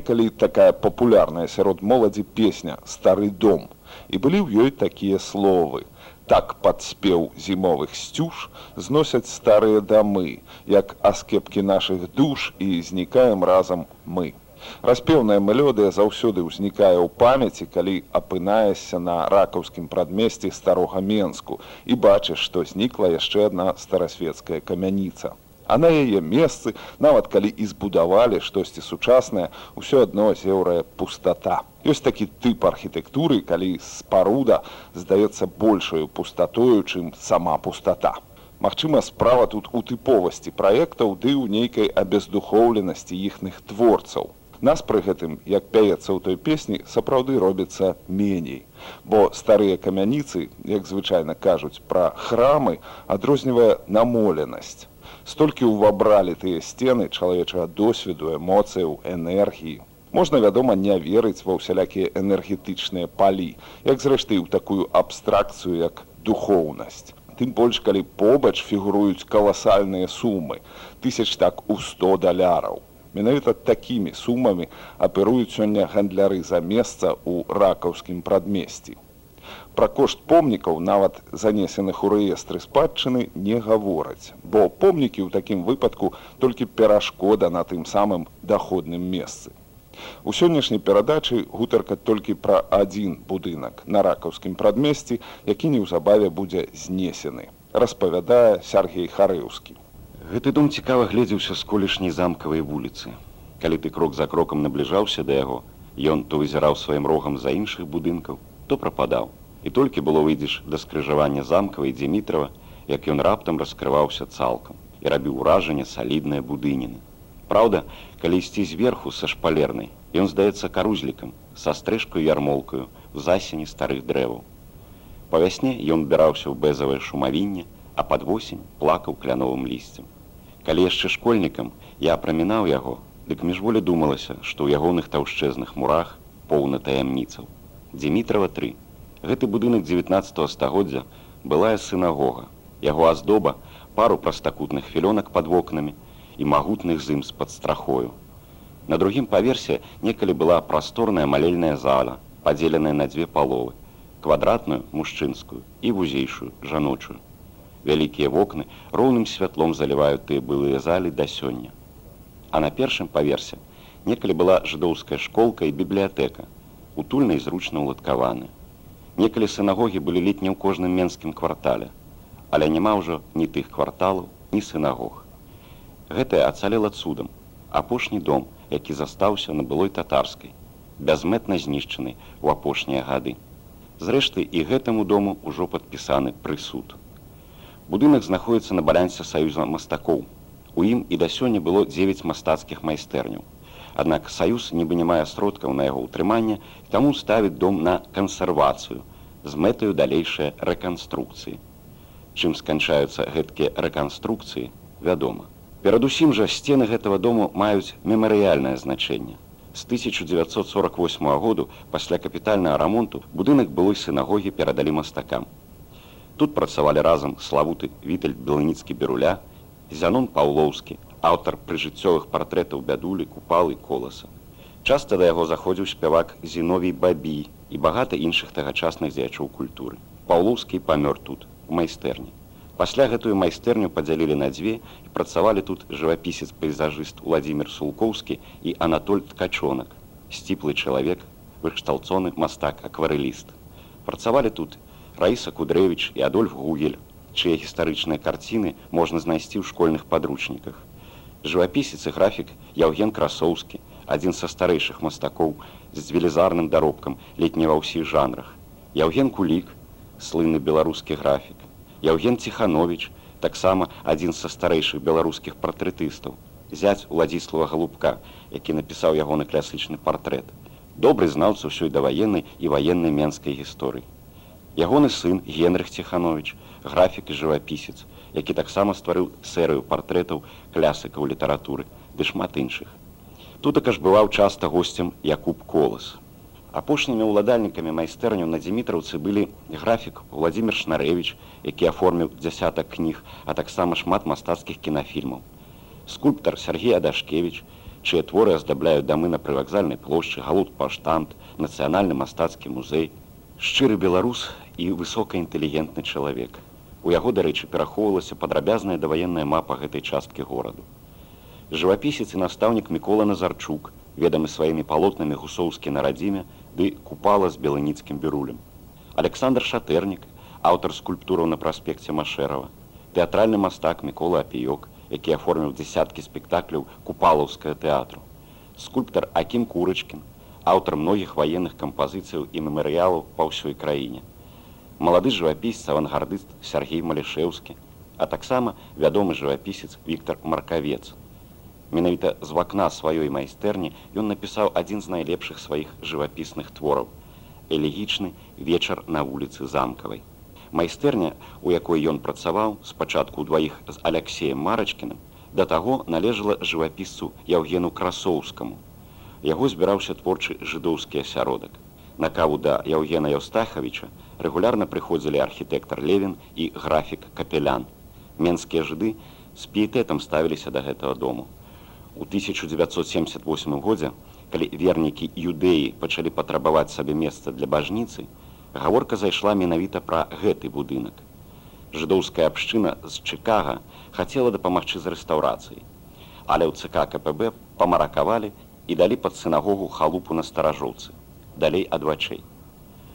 некалі такая папулярная сярод моладзі песня стары дом і былі ў ёй такія словы. Так падспеў зімовых сцюж зносяць старыя дамы як аскепкі нашых душ і знікаем разам мы Распеўная мелодыя заўсёды ўзнікае ў памяці, калі апынаешся на ракаўскім прадмесці старога менску і бачыш, што знікла яшчэ адна старасветская камяніца. А на яе месцы, нават калі і збудавалі штосьці сучаснае, усё адно зеўрая пустата. Ёсць такі тып архітэктуры, калі спаруда здаецца большую пустатою, чым сама пустата. Магчыма, справа тут у тыповасці праектаў ды ў нейкай абездухоўленасці іхных творцаў. Нас пры гэтым, як пяецца ў той песні, сапраўды робіцца меней. Бо старыя камяніцы, як звычайна кажуць пра храмы, адрознівае намоленасць. Столькі ўвабралі тыя сцены чалавечага досведу, эмоцыяў, энергіі. Можна, вядома, не верыць ва ўсялякія энергетычныя палі, як зрэшты ў такую абстракцыю як духоўнасць. Тым больш, калі побач фігуруюць каласальныя сумы, тысяч так у 100 даляраў. Менавіта такімі сумамі аперуюць сёння гандляры за месца ў ракаўскім прадмесці. Пра кошт помнікаў, нават занесеных у рэестры спадчыны не гавораць, бо помнікі ў такім выпадку толькі перашкода на тым самым даходным месцы. У сённяшняй перадачы гутарка толькі пра адзін будынак на ракаўскім прадмесці, які неўзабаве будзе знесены, распавядае Сергей Харэўскі. Гэты дом цікава гледзеўся з колішняй замкавай вуліцы. Калі ты крок за крокам набліжаўся да яго, ён то вызіраў сваім рогам за іншых будынкаў, то прападаў. І толькі было выйдзеш да скрыжавання замкавай Дзімітрава, як ён раптам раскрываўся цалкам і рабіў уражанне салідныя будыніны. Праўда, калі ісці зверху са шпалернай, ён здаецца карузлікам, са стрэжкаю ярмолкаю в засені старых дрэваў. Па вясне ён біраўся ў бэзавае шумавінне, а пад восень плакаў кляновым лісцем. Калі яшчэ школьнікам я прамінаў яго, дык міжволі думалася, што ў ягоных таўшчэзных мурах поўна таямніцаў. Дзімітрава 3. Гэты будынак 19 стагоддзя былая сынагога. Яго аздоба пару прастакутных філёнак пад вокнамі і магутных зым з-пад страхою. На другім паверсе некалі была прасторная малельная зала, падзеленая на дзве паловы, квадратную мужчынскую і вузейшую жаночую. Вялікія вокны роўным святлом заліваюць тыя былыя залі да сёння. А на першым паверсе некалі была жыдоўская школка і бібліятэка, утульна і зручна ўладкаваны. Некалі сынагогі былі летні ў кожным менскім квартале, але няма ўжо ні тых кварталаў, ні сынагог. Гэтае ацалела цудам, апошні дом, які застаўся на былой татарскай, бязмэтна знішчаны ў апошнія гады. Зрэшты, і гэтаму дому ўжо падпісаны прысуд. Будынак знаходіцца на балянсе саюза мастакоў. У ім і да сёння было 9 мастацкіх майстэрняў. Аднак саюз не мае сродкаў на яго ўтрыманне, таму ставіць дом на кансервацыю з мэтаю далейшай рэканструкцыі. Чым сканчаюцца гэткія рэканструкцыі, вядома. Перадусім жа сцены гэтага дому маюць мемарыяльнае значэнне. З 1948 году пасля капітальнага рамонту будынак былой сынагогі перадалі мастакам. Тут працавалі разам славуты Віталь Беланіцкі беруля, Зянон Паўлоўскі, аўтар прыжыццёвых партрэтаў бядулі, купалы коласа. Часта да яго заходзіў спявак Зіновій Бабі і багата іншых тагачасных дзячоў культуры. Паўлоўскі памёр тут, у майстэрні. Пасля гэтую майстэрню падзялілі на дзве і працавалі тут жывапісец пейзажыст Владзімир Сулкоўскі і Анатоль Ткачонак, сціплы чалавек, выкшталцоны мастак акварэліст. Працавалі тут Раіса Кудрэвіч і Адольф Гугель, чые гістарычныя карціны можна знайсці ў школьных падручніках. Жывапісец і графік Яўген Красоўскі, адзін са старэйшых мастакоў з велізарным даробкам летні ва ўсіх жанрах. Яўген Кулік, слыны беларускі графік. Яўген Ціханович, таксама адзін са старэйшых беларускіх партрэтыстаў. Зяць Уладзіслава Галубка, які напісаў ягоны класычны партрэт. Добры знаўца ўсёй даваеннай і ваеннай менскай гісторыі. Ягоны сын Генрых Ціханович, графік і жывапісец, які таксама стварыў серыю партрэтаў клясыкаў літаратуры ды шмат іншых. Тутака ж бываў часта госцем Якуб Колас. Апошнімі ўладальнікамі майстэрню на дзімітраўцы былі графік Владзімир Шнарэвіч, які аформіў дзясятак кніг, а таксама шмат мастацкіх кінафільмаў. Скульптар Сергей Адашкевич, чые творы аздабляюць дамы на прывакзальнай плошчы, галут паштант, нацыянальны мастацкі музей. Шчыры беларус і высокаінтэлігентны чалавек. У яго, дарэчы, перахоўвалася падрабязная даваенная мапа гэтай часткі гораду. Жывапісец і настаўнік Мікола Назарчук, ведамы сваімі палотнамі гусоўскі на радзіме, ды купала з белыніцкім берулем. Александр Шатэрнік, аўтар скульптураў на праспекце Машэрава, тэатральны мастак Мікола Апіёк, які аформіў дзясяткі спектакляў купалаўскага тэатру. Скульптар Акім Курачкін, аўтар многіх ваенных кампазіцыяў і мемарыялаў па ўсёй краіне. Малады жывапісец авангардыст Сергей Малішеўскі, а таксама вядомы жывапісец Віктор Маркавец. Менавіта з вакна сваёй майстэрні ён напісаў адзін з найлепшых сваіх жывапісных твораў. Элегічны вечар на вуліцы замкавай. Майстэрня, у якой ён працаваў спачатку дваіх з Алексеем Марачкіным, да таго належала жывапісцу Яўгену красоўскаму. Яго збіраўся творчы жыдоўскі асяродак. На каву да Яўгена Яўстахавіча рэгулярна прыходзілі архітэктар Левін і графік капелян. Менскія жыды з піетэтам ставіліся да гэтага дому. У 1978 годзе, калі вернікі юдэі пачалі патрабаваць сабе месца для бажніцы, гаворка зайшла менавіта пра гэты будынак. Жыдоўская абшчына з Чыкага хацела дапамагчы з рэстаўрацыяй. Але ў ЦК КПБ памаракавалі і далі пад сынагогу халупу на старажоўцы, далей ад вачэй.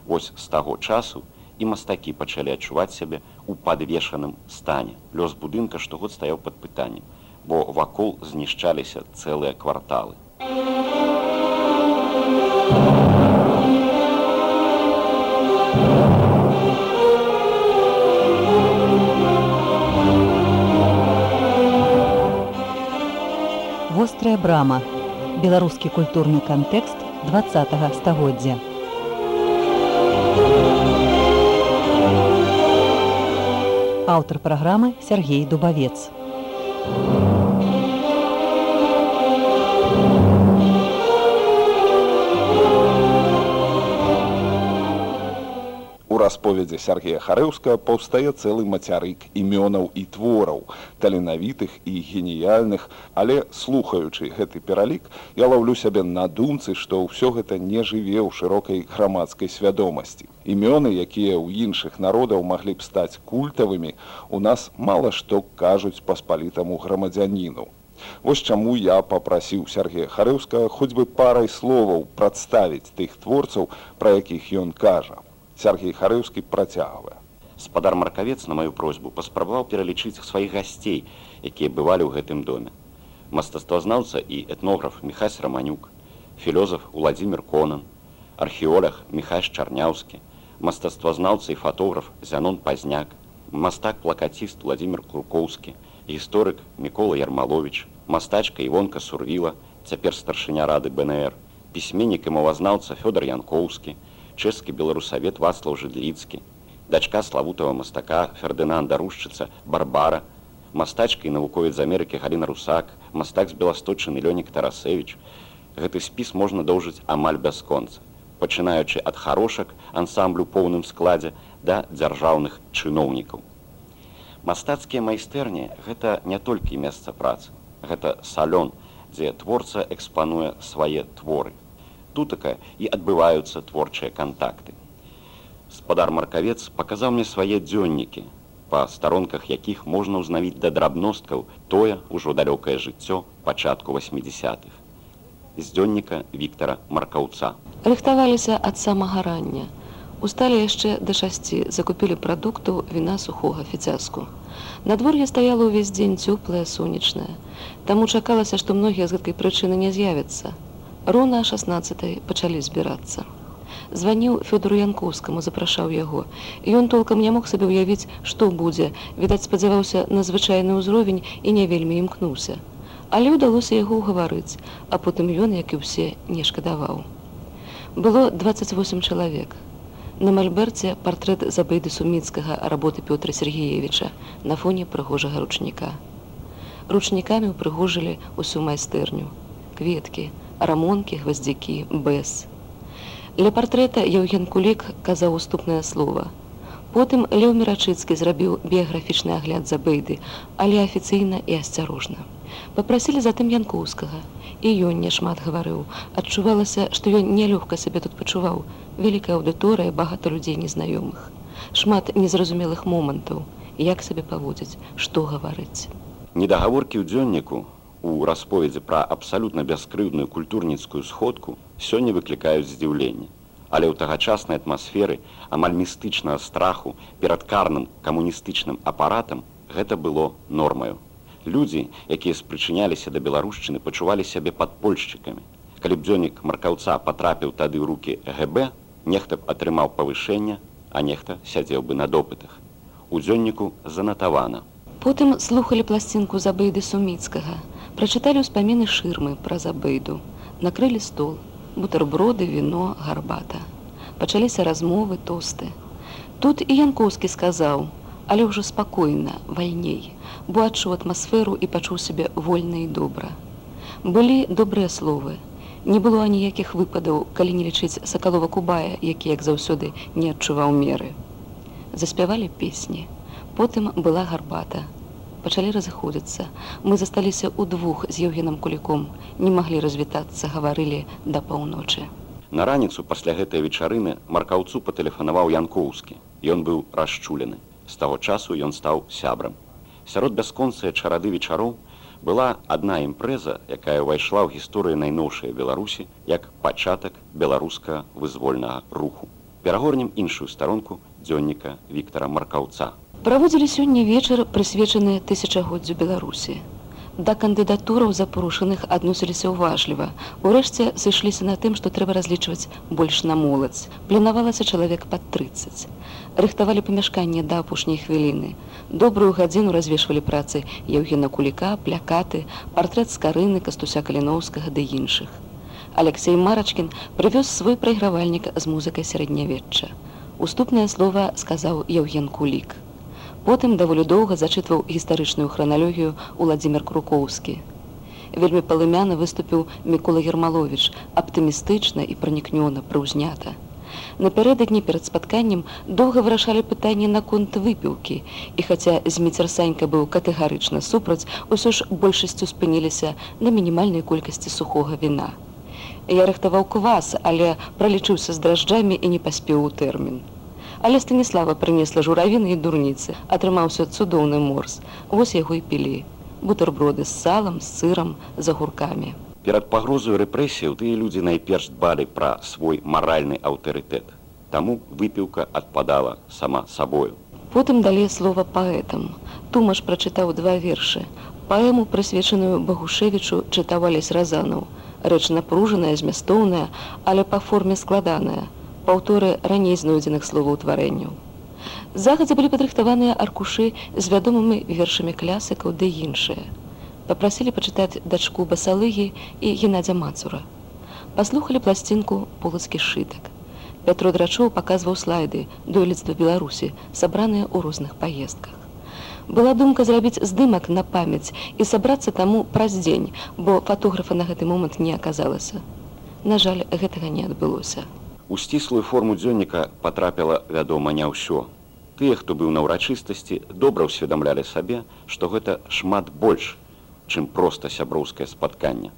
Вось з таго часу і мастакі пачалі адчуваць сябе ў падвешаным стане. Лёс будынка штогод стаяў пад пытаннем, бо вакол знішчаліся цэлыя кварталы. вострая брама беларускі культурны кантэкст два стагоддзя. Аўтар праграмы Сергей дубавец расповедзе Сергея Харэўска паўстае цэлы мацярык імёнаў і твораў, таленавітых і геніяльных, але слухаючы гэты пералік, я лаўлю сябе на думцы, што ўсё гэта не жыве ў шырокай грамадскай свядомасці. Імёны, якія ў іншых народаў маглі б стаць культавымі, у нас мала што кажуць паспалітаму грамадзяніну. Вось чаму я папрасіў Сергея Харэўска хоць бы парай словаў прадставіць тых творцаў, пра якіх ён кажа. Сергей Харыўскі працягвае. Спадар маркавец на маю просьбу паспрабаваў пералічыць сваіх гасцей, якія бывалі ў гэтым доме. Мастаствазнаўца і этнограф Михась Раманюк, філёзаф Владзімир Конан, археолог Михась Чарняўскі, мастаствазнаўца і фатограф Зянон Пазняк, мастак-плакаціст Владзімир Крукоўскі, гісторык Мікола Ярмалович, мастачка Івонка Сурвіла, цяпер старшыня рады БНР, пісьменнік і мовазнаўца Фёдор Янкоўскі, чэшскі беларусавет Васлаў Жыдліцкі, дачка славутага мастака Фердынанда Рушчыца, Барбара, мастачка і навуковец з Амерыкі Галіна Русак, мастак з Беласточыны Лёнік Тарасевіч. Гэты спіс можна доўжыць амаль бясконца, пачынаючы ад харошак ансамблю поўным складзе да дзяржаўных чыноўнікаў. Мастацкія майстэрні гэта не толькі месца працы, гэта салён, дзе творца экспануе свае творы тутака і адбываюцца творчыя кантакты. Спадар маркавец паказаў мне свае дзённікі, па старонках якіх можна ўзнавіць да драбносткаў тое ўжо далёкае жыццё пачатку 80-х. З дзённіка Віктора маркаўца. Рыхтаваліся ад самага рання. Усталі яшчэ да шасці, закупілі прадукту віна сухога фіцяску. Надвор'е стаяла ўвесь дзень цёплае сонечнае. Таму чакалася, што многія з гэтай прычыны не з'явяцца. Рона 16 пачалі збірацца. Званіў Фёдору Янкоўскаму, запрашаў яго. Ён толкам не мог сабе ўявіць, што будзе. Відаць, спадзяваўся на звычайны ўзровень і не вельмі імкнуўся. Але ўдалося яго ўгаварыць, а потым ён, як і ўсе, не шкадаваў. Было 28 чалавек. На мальберце партрэт забыды суміцкага работы Пётра Сергеевича на фоне прыгожага ручніка. Ручнікамі ўпрыгожылі ўсю майстэрню, кветкі, рамонкі, гваздзякі, бэс. Для партрэта Яўген Кулік казаў уступнае слова. Потым Леў Мерачыцкі зрабіў біяграфічны агляд за бэйды, але афіцыйна і асцярожна. Папрасілі затым Янкоўскага. І ён няшмат гаварыў. Адчувалася, што ён нялёгка сабе тут пачуваў. Вялікая аўдыторыя, багата людзей незнаёмых. Шмат незразумелых момантаў, як сабе паводзіць, што гаварыць. Недагаворкі ў дзённіку у расповедзе пра абсалютна бяскрыўдную культурніцкую сходку сёння выклікаюць здзіўленне. Але ў тагачаснай атмасферы амаль містычнага страху перад карным камуністычным апаратам гэта было нормаю. Людзі, якія спрычыняліся да беларушчыны, пачувалі сябе падпольшчыкамі. Калі б дзённік маркаўца патрапіў тады ў рукі ГБ, нехта б атрымаў павышэнне, а нехта сядзеў бы на допытах. У дзённіку занатавана. Потым слухалі пласцінку забыйды суміцкага, прачыталі ўспаміны шырмы пра забыйду, накрылі стол, бутэрброды, віно, гарбата. Пачаліся размовы тосты. Тут і Янкоўскі сказаў, але ўжо спакойна, вальней, бо адчуў атмасферу і пачуў сябе вольна і добра. Былі добрыя словы. Не было аніякіх выпадаў, калі не лічыць сакалова кубая, які як заўсёды не адчуваў меры. Заспявалі песні. Потым была гарбата. Пачалі разыходзіцца. Мы засталіся ўдвух з Еўгенам куліком, не маглі развітацца, гаварылі да паўночы. На раніцу пасля гэтай вечарыны маркаўцу патэлефанаваў Янкоўскі. Ён быў расчулены. З таго часу ён стаў сябрам. Сярод бясконцыя чарады вечароў была адна імпрэза, якая ўвайшла ў гісторыю найноўшай Беларусі як пачатак беларуска вызвольнага руху. Перагорнем іншую старонку дзённіка Віктора Маркаўца. Праводзілі сёння вечар прысвечаны тысячагоддзю Беларусі. Да кандыдатураў запорушаных адносіліся ўважліва. Урэшце сышліся на тым, што трэба разлічваць больш на моладзь. Пленавалася чалавек пад 30. Рыхтавалі памяшканне да апошняй хвіліны. Добрую гадзіну развешвалі працы Еўгена Куліка, плякаты, партрэт скарыны кастуся каліноўскага ды іншых. Алексей Марачкін прывёз свой прайгравальнік з музыкай сярэднявечча. Уступнае слова сказаў Еўген Кулік. Потым даволі доўга зачытваў гістарычную храналогію Владзімир Крукоўскі. Вельмі палымяна выступіў Мікола Гермалович, аптымістычна і пранікнёна прыўзнята. Напярэдадні перад спатканнем доўга вырашалі пытанне наконт выпіўкі. І хаця зміцер Санька быў катэгарычна супраць, усё ж большасцю спыніліся на мінімальнай колькасці сухога віна. Я рыхтаваў квас, але пралічыўся з дражджамі і не паспеў у тэрмін. Але Станіслава прынесла журавіны і дурніцы, атрымаўся цудоўны морс. Вось яго і пілі. Бутэрброды з салам, з сырам, з агуркамі. Перад пагрозаю рэпрэсіяў тыя людзі найперш дбалі пра свой маральны аўтарытэт. Таму выпіўка адпадала сама сабою. Потым далі слова паэтам. Тумаш прачытаў два вершы. Паэму, прысвечаную Багушевічу, чытаў Алесь Разанаў. Рэч напружаная, змястоўная, але па форме складаная. Паўторы раней знойдзеных словаўтварэнняў. Загадзя былі падрыхтаваныя аркушы з вядомымі вершамі клясыкаў ды іншыя. Папрасілі пачытаць дачку басалыгі і Геннадзя Мацура. Паслухалі пласцінку полацкі шытак. Пятро драчоў паказваў слайды дойлідства Беларусі, сабраныя ў розных паездках. Была думка зрабіць здымак на памяць і сабрацца таму праз дзень, бо фатографа на гэты момант не аказалася. На жаль, гэтага не адбылося. У сціслую форму дзённіка патрапіла, вядома, не ўсё. Тыя, хто быў на ўрачыстасці, добра ўсведамлялі сабе, што гэта шмат больш, чым проста сяброўскае спатканне.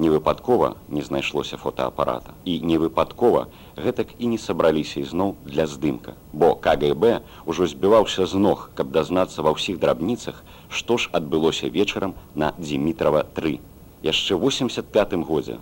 Невыпадкова не знайшлося фотоапарата. І невыпадкова гэтак і не сабраліся ізноў для здымка. Бо КГБ ўжо збіваўся з ног, каб дазнацца ва ўсіх драбніцах, што ж адбылося вечарам на Дзімітрава 3. Яшчэ 85 годзе.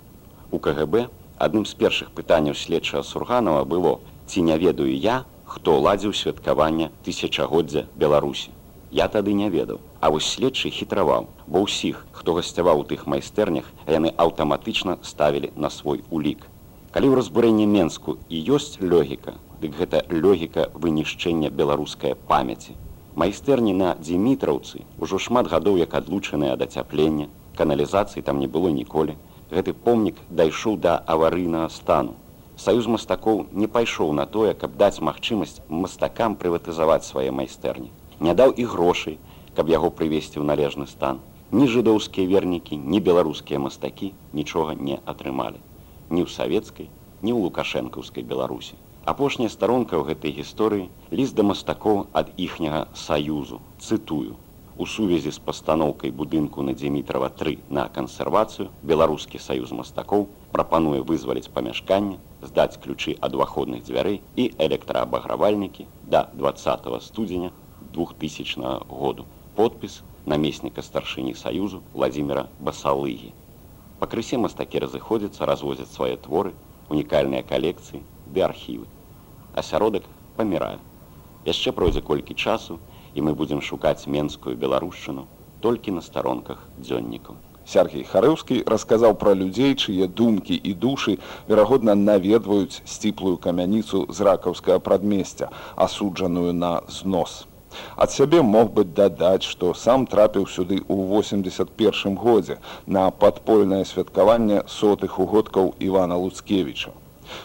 У КГБ адным з першых пытанняў следчага Сурганова было: ці не ведаю я, хто ладзіў святкаванне тысячагоддзя Беларусі. Я тады не ведаў, а вось следчы хітраваў, бо ўсіх, хто гасцяваў у тых майстэрнях, яны аўтаматычна ставілі на свой улік. Калі ў разбурэнні Менску і ёсць лёгіка, дык гэта лёгіка вынішчэння беларускай памяці. Майстэрні на Дзімітраўцы ўжо шмат гадоў як адлучаныя ад ацяплення, каналізацыі там не было ніколі. Гэты помнік дайшоў да аварыйнага стану. Саюз мастакоў не пайшоў на тое, каб даць магчымасць мастакам прыватызаваць свае майстэрні не даў і грошай, каб яго прывесці ў належны стан. Ні жыдоўскія вернікі, ні беларускія мастакі нічога не атрымалі. Ні ў савецкай, ні ў лукашэнкаўскай Беларусі. Апошняя старонка ў гэтай гісторыі ліст да мастакоў ад іхняга саюзу. Цытую. У сувязі з пастаноўкай будынку на Дзімітрава 3 на кансервацыю беларускі саюз мастакоў прапануе вызваліць памяшканне, здаць ключы ад уваходных дзвярэй і электраабагравальнікі да 20 студзеня 2000 году. Подпіс намесніка старшыні саюзу Владимира Басалыгі. Пакрысе мастакі разыходзяцца, развозяць свае творы, унікальныя калекцыі ды архівы. Асяродак памірае. Яшчэ пройдзе колькі часу, і мы будзем шукаць менскую беларушчыну толькі на старонках дзённікаў. Сергій Харыўскі расказаў пра людзей, чые думкі і душы верагодна наведваюць сціплую камяніцу з ракаўскага прадмесця, асуджаную на знос. Ад сябе мог бы дадаць, што сам трапіў сюды ў 81 годзе на падпольнае святкаванне сотых угодкаў Івана Луцкевіча.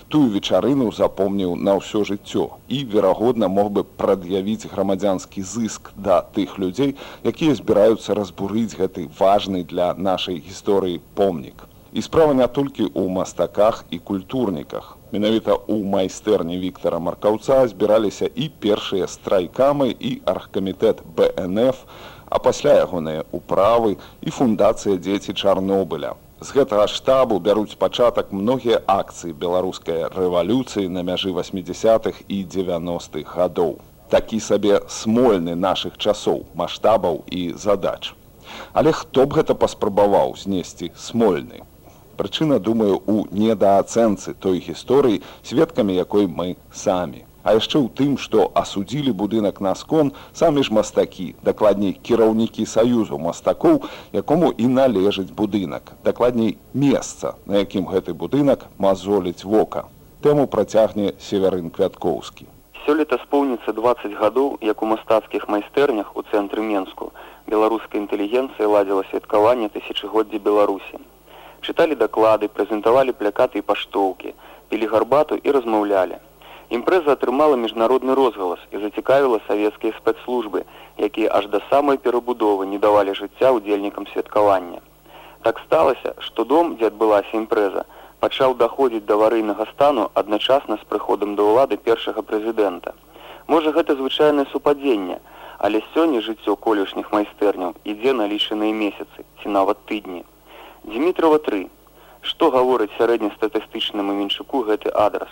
Тую вечарыну запомніў на ўсё жыццё і, верагодна, мог бы прад'явіць грамадзянскі зыск да тых людзей, якія збіраюцца разбурыць гэты важны для нашай гісторыі помнік. І справа не толькі ў мастаках і культурніках. Менавіта ў майстэрні Віктара Маркаўца збіраліся і першыя страйкамы і аргкамітэт БНФ, а пасля ягоныя ўправы і фундацыя дзеці Чарнобыля. З гэтага штабу бяруць пачатак многія акцыі беларускай рэвалюцыі на мяжы 80-х і 90-х гадоў. Такі сабе смольны нашых часоў, маштабаў і задач. Але хто б гэта паспрабаваў знесці смольны? Прычына, думаю, у недаацэнцы той гісторыі, сведкамі якой мы самі а яшчэ ў тым, што асудзілі будынак на скон самі ж мастакі, дакладней кіраўнікі саюзу мастакоў, якому і належыць будынак, дакладней месца, на якім гэты будынак мазоліць вока. Тэму працягне северын квяткоўскі. Сёлета споўніцца 20 гадоў, як у мастацкіх майстэрнях у цэнтры Менску беларускай інтэлігенцыі ладзіла святкаванне тысячагоддзя Беларусі. Чыталі даклады, прэзентавалі плякаты і паштоўкі, пілі гарбату і размаўлялі. Імпрэза атрымала міжнародны розгалас і зацікавіла савецкія спецслужбы, якія аж да самай перабудовы не давалі жыцця ўдзельнікам святкавання. Так сталася, што дом, дзе адбылася імпрэза, пачаў даходзіць да аварыйнага стану адначасна з прыходам да ўлады першага прэзідэнта. Можа, гэта звычайнае супадзенне, але сёння жыццё колішніх майстэрняў ідзе на лічаныя месяцы ці нават тыдні. Дмітрова 3. Што гаворыць сярэднестатыстычнаму меншуку гэты адрас?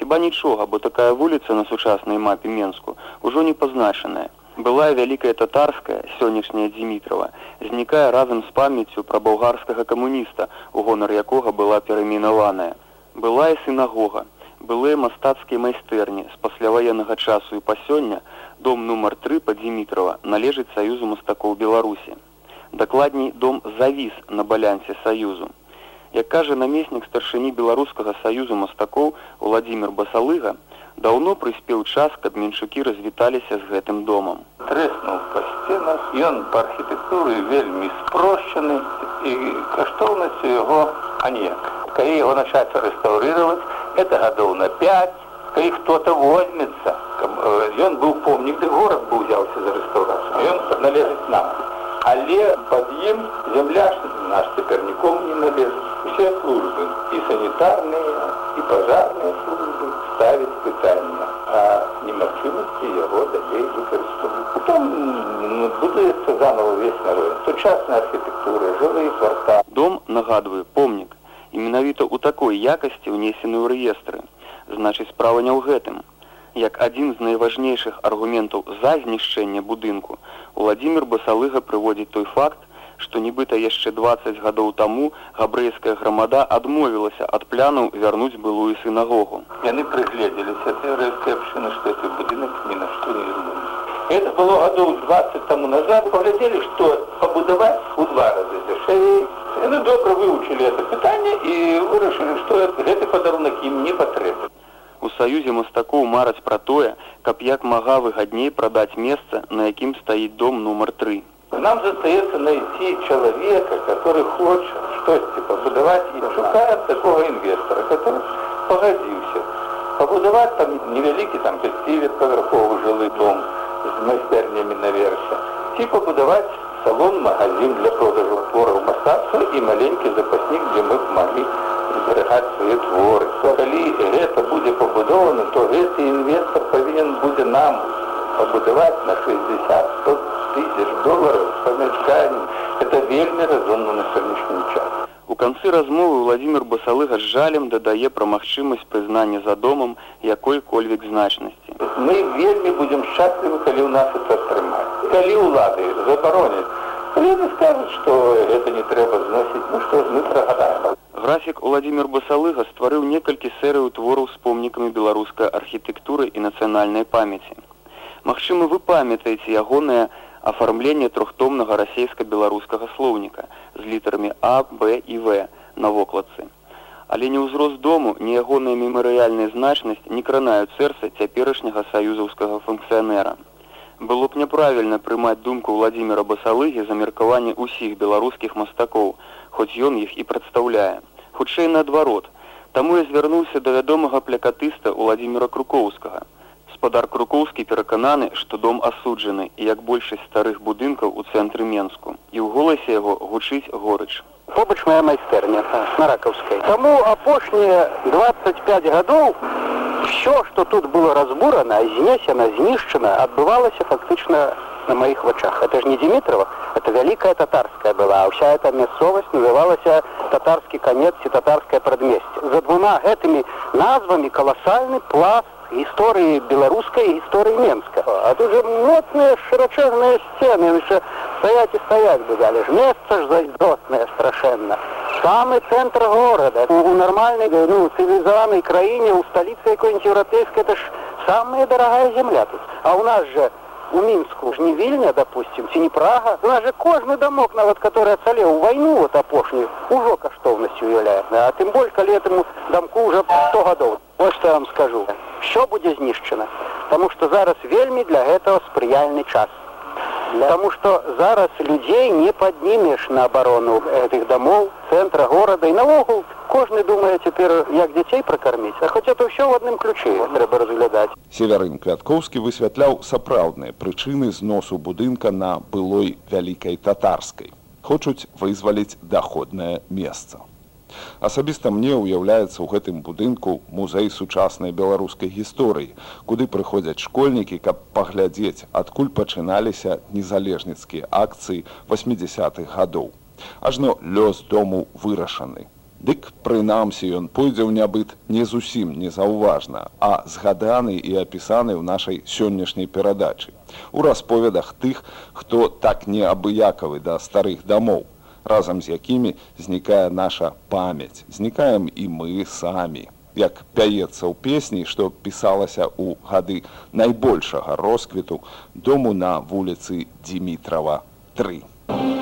Хіба нічога, бо такая вуліца на сучаснай мапе Менску ўжо не пазначаная. Былая вялікая татарская, сённяшняя Дмітрова, знікае разам з памяццю пра балгарскага камуніста, у гонар якога была перамінаваная. Была і сінагога, былыя мастацкія майстэрні з пасляваеннага часу і па сёння дом нумар 3 па Дмітрова належыць саюзу мастакоў Беларусі. Дакладней дом завіс на балянсе саюзу. Як кажа намеснік старшыні беларускага саюзу мастакоў Владимир Басалыга, даўно прыспеў час, каб меншукі развіталіся з гэтым домам. Трэснуў па сценах, ён па архітэктуры вельмі спрошчаны і каштоўнасцю яго аніяк. Калі яго начаць рэстаўрировать, это гадоў на 5, калі хто-то возьмецца, ён быў помнік, ды горад быў узяўся за рэстаўрацыю. Ён належыць нам. Але пад ім зямля наш цяпер нікому не належыць все службы, и санитарные, и пожарные службы ставить пытання о немагчымасці яго далей выкарыстоўваць. Потом будуецца заново весь народ. Сучасная архітэктура, жылыя кварта. Дом, нагадваю, помнік, і менавіта ў такой якасці ўнесены ў рэестры. Значыць, справа не ў гэтым. Як адзін з найважнейшых аргументаў за знішчэнне будынку, Владзімир Басалыга прыводзіць той факт, што нібыта яшчэ 20 гадоў таму габрэйская грамада адмовілася ад плянаў вярнуць былую сінагогу. Яны прыгледзеліся рэйская абшчына, што гэты будынак ні на што не вернули. Это было гадоў 20 таму назад паглядзелі, што пабудаваць у два разы дзяшэй. Яны добра вывучылі это пытанне і вырашылі, што гэты падарунак ім не патрэбны. У саюзе мастакоў мараць пра тое, каб як мага выгадней прадаць месца, на якім стаіць дом нумар 3. Нам застаецца найти человека, который хочет штосьці пабудаваць і шукаем такого інвестора, который пагадзіўся. Пабудаваць там невялікі там 5павярховы жылы дом з майстэрнямі наверсе. Ці пабудаваць салон магазин для продажу твораў мастацтва і маленькі запаснік, дзе мы б маглі зберагаць свае творы. Калі гэта будзе пабудована, то гэты інвестор павінен будзе нам пабудаваць на 60 100 размовы Владзімир Басалыга з жалем дадае пра магчымасць прызнання за домам якой-кольвік значнасці. Мы вельми будем счастливы, коли у нас это атрымаць. Коли улады забароняць, они скажут, что это не трэба зносить, ну что ж, мы прогадаем. Графік Владзімир Басалыга стварыў некалькі серыяў твораў з помнікамі беларускай архітэктуры і нацыянальнай памяці. Магчыма, вы памятаеце ягонае афармленне трохтомнага расійска-беларускага слоўніка з літарамі А, Б і В на вокладцы. Але ні ўзрост дому, ні ягоная мемарыяльная значнасць не кранаюць сэрца цяперашняга саюзаўскага функцыянера. Было б няправільна прымаць думку Владзіміра Басалыгі за меркаванне ўсіх беларускіх мастакоў, хоць ён іх і прадстаўляе. Хутчэй наадварот. Таму я звярнуўся да вядомага плякатыста Владзіміра Крукоўскага. Спадар Крукоўскі перакананы, што дом асуджаны і як большасць старых будынкаў у цэнтры Менску. І ў голасе яго гучыць горыч. Побач моя майстэрня на ракаўскай таму апошнія 25 гадоў все что тут было разбурана знесена знішчана адбывалася фактычна на маіх вачах это ж не димитрова это вялікая татарская была а вся эта мясцовасць называлася татарскі конец і татарское прадмесце за двума гэтымі назвамі каласальны пласт гісторыі беларускай гісторыі менска а тут же моцныя шырачэзныя сцены. Яшчэ стаять і стаять бывалі ж месца ж зайздростнае страшэнна самы цэнтр горада у, нармальнай ну цывілізаванай краіне у сталіцы якой-нибудь еўрапейскай это ж самая дарагая земля тут. А у нас же у мінску не вільня допустим ці не прага. У нас же кожны дамок нават который ацалеў вайну вот апошнюю ужо каштоўнасцю уяўляе а тым больш калі этому дамку уже 100 гадоў вот что я вам скажу. Що будзе знішчана Таму што зараз вельмі для гэтага спрыяльны час Таму што зараз людзей не паднімеш на абарону гэтых дамоў цэнтра горада і наогул кожны думае цяпер як дзяцей пракарміць а хоць это ўсё ў адным ключы трэба разглядаць Северын Квяткоўскі высвятляў сапраўдныя прычыны зносу будынка на былой вялікай татарскай. Хочуць вызваліць даходнае месца. Асабіста мне ўяўляецца ў гэтым будынку музей сучаснай беларускай гісторыі, куды прыходзяць школьнікі, каб паглядзець, адкуль пачыналіся незалежніцкія акцыі 80-х гадоў. Ажно лёс дому вырашаны. Дык прынамсі ён пойдзе ў нябыт не зусім незаўважна, а згаданы і апісаны ў нашай сённяшняй перадачы. У расповедах тых, хто так неабыякавы да старых дамоў, разам з якімі знікае наша памяць, знікаем і мы самі. Як пяецца ў песні, што пісалася ў гады найбольшага росквіту дому на вуліцы Дмітрава 3.